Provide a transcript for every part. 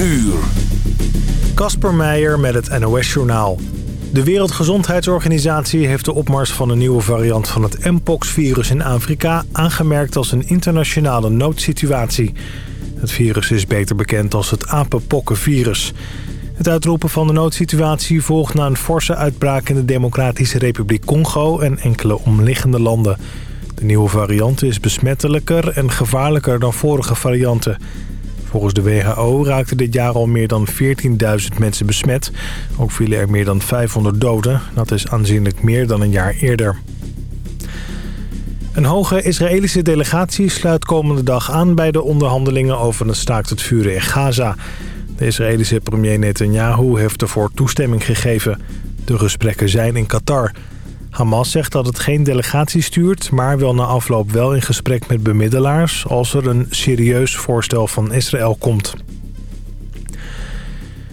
uur. Kasper Meijer met het NOS-journaal. De Wereldgezondheidsorganisatie heeft de opmars van een nieuwe variant van het Mpox-virus in Afrika aangemerkt als een internationale noodsituatie. Het virus is beter bekend als het apenpokkenvirus. Het uitroepen van de noodsituatie volgt na een forse uitbraak in de Democratische Republiek Congo en enkele omliggende landen. De nieuwe variant is besmettelijker en gevaarlijker dan vorige varianten. Volgens de WHO raakten dit jaar al meer dan 14.000 mensen besmet. Ook vielen er meer dan 500 doden. Dat is aanzienlijk meer dan een jaar eerder. Een hoge Israëlische delegatie sluit komende dag aan bij de onderhandelingen over een staakt het vuren in Gaza. De Israëlische premier Netanyahu heeft ervoor toestemming gegeven. De gesprekken zijn in Qatar. Hamas zegt dat het geen delegatie stuurt... maar wil na afloop wel in gesprek met bemiddelaars... als er een serieus voorstel van Israël komt.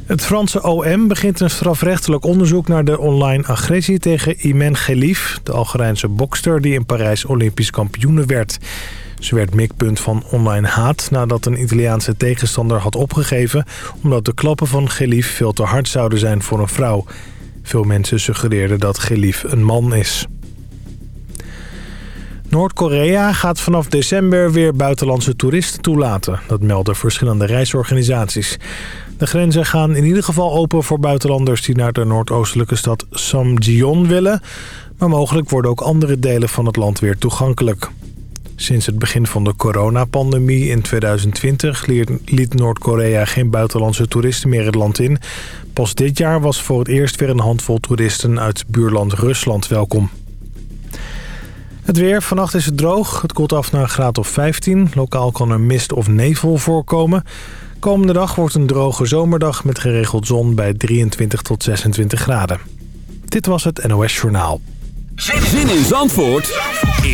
Het Franse OM begint een strafrechtelijk onderzoek naar de online agressie tegen Imen Gelif... de Algerijnse bokster die in Parijs Olympisch kampioene werd. Ze werd mikpunt van online haat nadat een Italiaanse tegenstander had opgegeven... omdat de klappen van Gelif veel te hard zouden zijn voor een vrouw... Veel mensen suggereerden dat Gelief een man is. Noord-Korea gaat vanaf december weer buitenlandse toeristen toelaten. Dat melden verschillende reisorganisaties. De grenzen gaan in ieder geval open voor buitenlanders die naar de noordoostelijke stad Samjeon willen. Maar mogelijk worden ook andere delen van het land weer toegankelijk. Sinds het begin van de coronapandemie in 2020 liet Noord-Korea geen buitenlandse toeristen meer het land in. Pas dit jaar was voor het eerst weer een handvol toeristen uit buurland Rusland welkom. Het weer. Vannacht is het droog. Het koelt af naar een graad of 15. Lokaal kan er mist of nevel voorkomen. Komende dag wordt een droge zomerdag met geregeld zon bij 23 tot 26 graden. Dit was het NOS Journaal. Zin in Zandvoort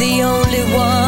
The only one.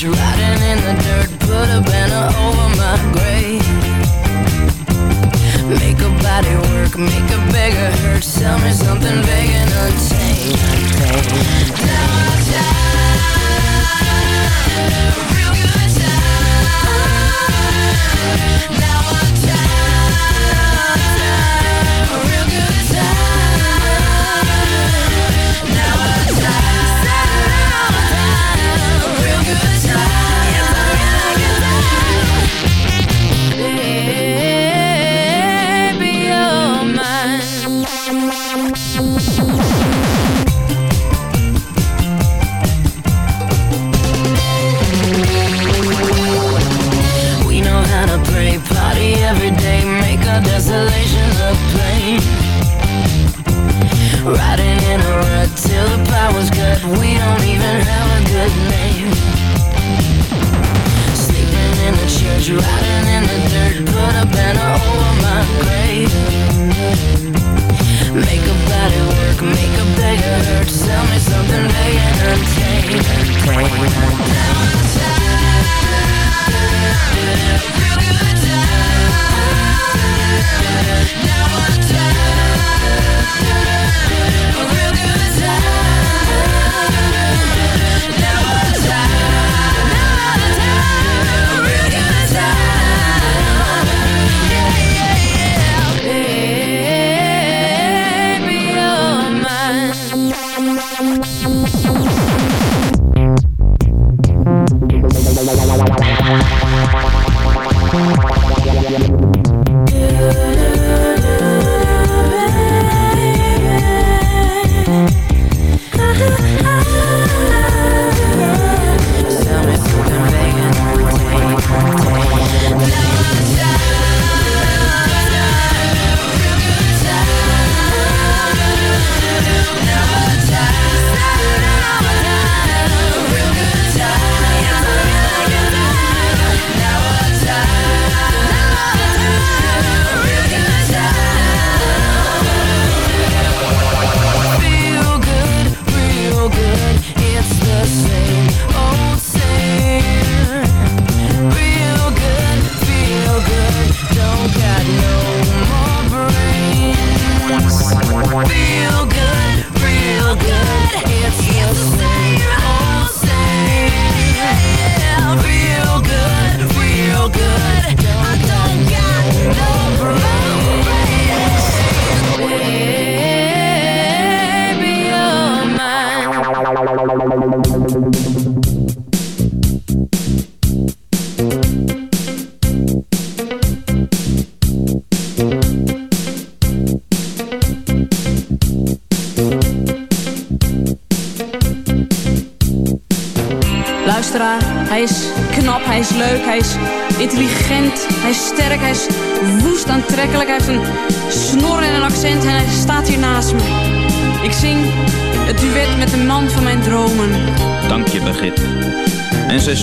The riding in the dirt, put a banner over my grave. Make a body work, make a beggar hurt, tell me something vague and untamed. Now I die, Riding in a rut till the power's cut, we don't even have a good name. Sleeping in the church, riding in the dirt, put a banner over my grave. Make a body work, make a beggar hurt, tell me something vague and untamed. Now I'm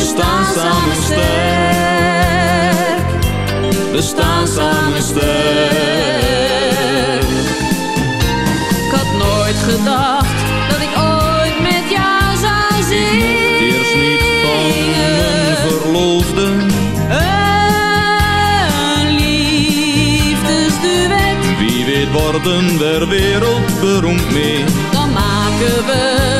We staan samen sterk. We staan samen sterk. Ik had nooit gedacht dat ik ooit met jou zou zingen. Eerst niet van mijn verloofde. Een liefdesduet, Wie weet worden we wereldberoemd mee. dan maken we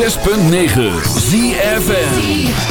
106.9 ZFM.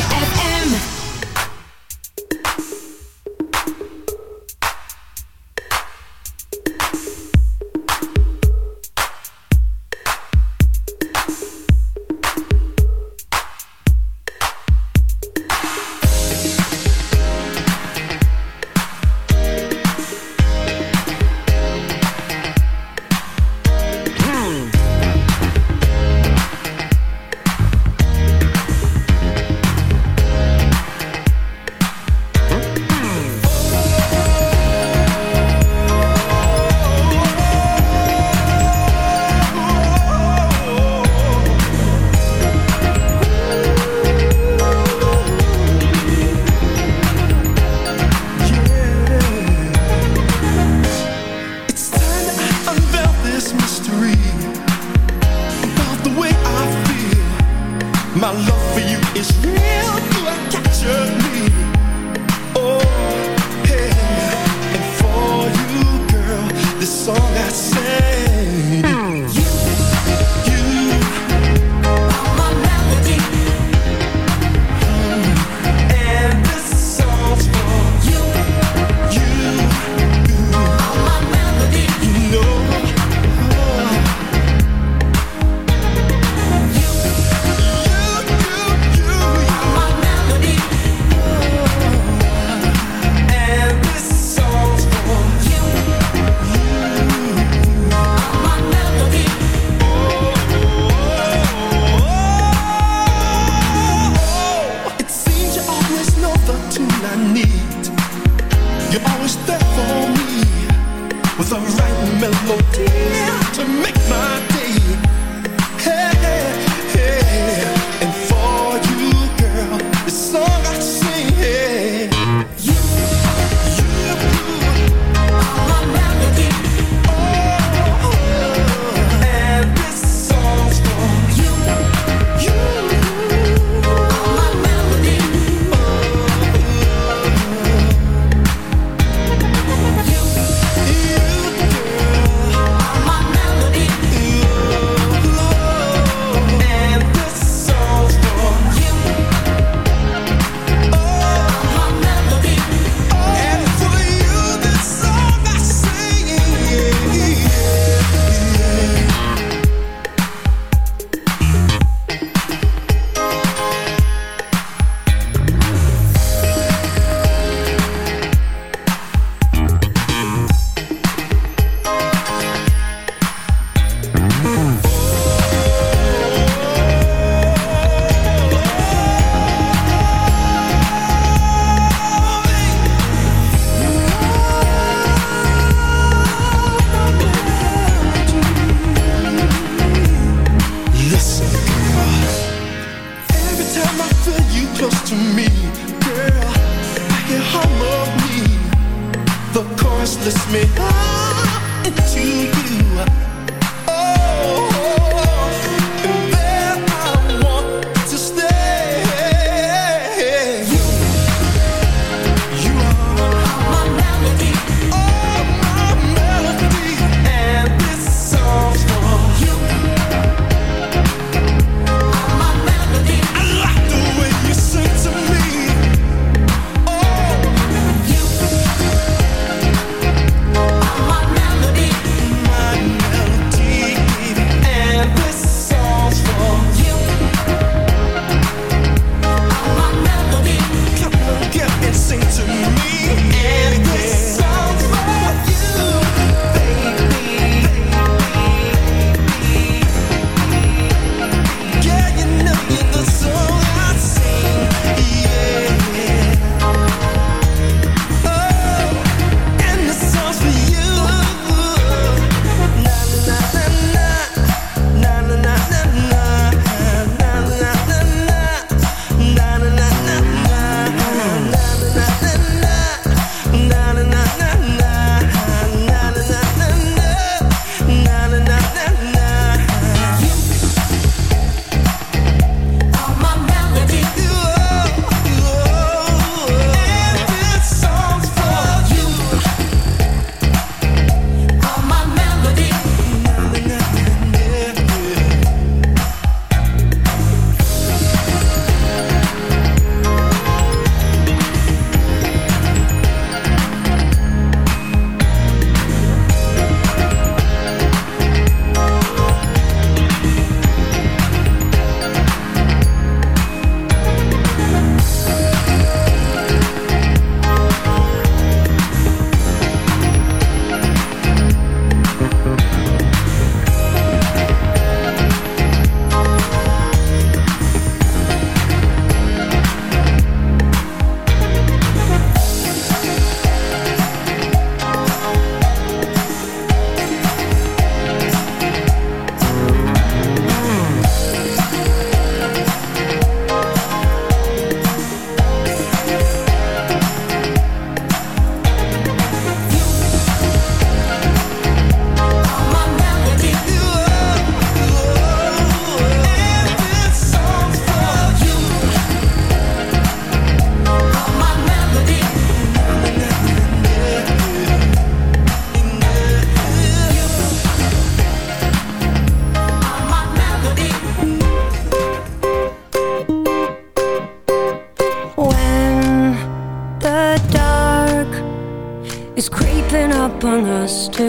just to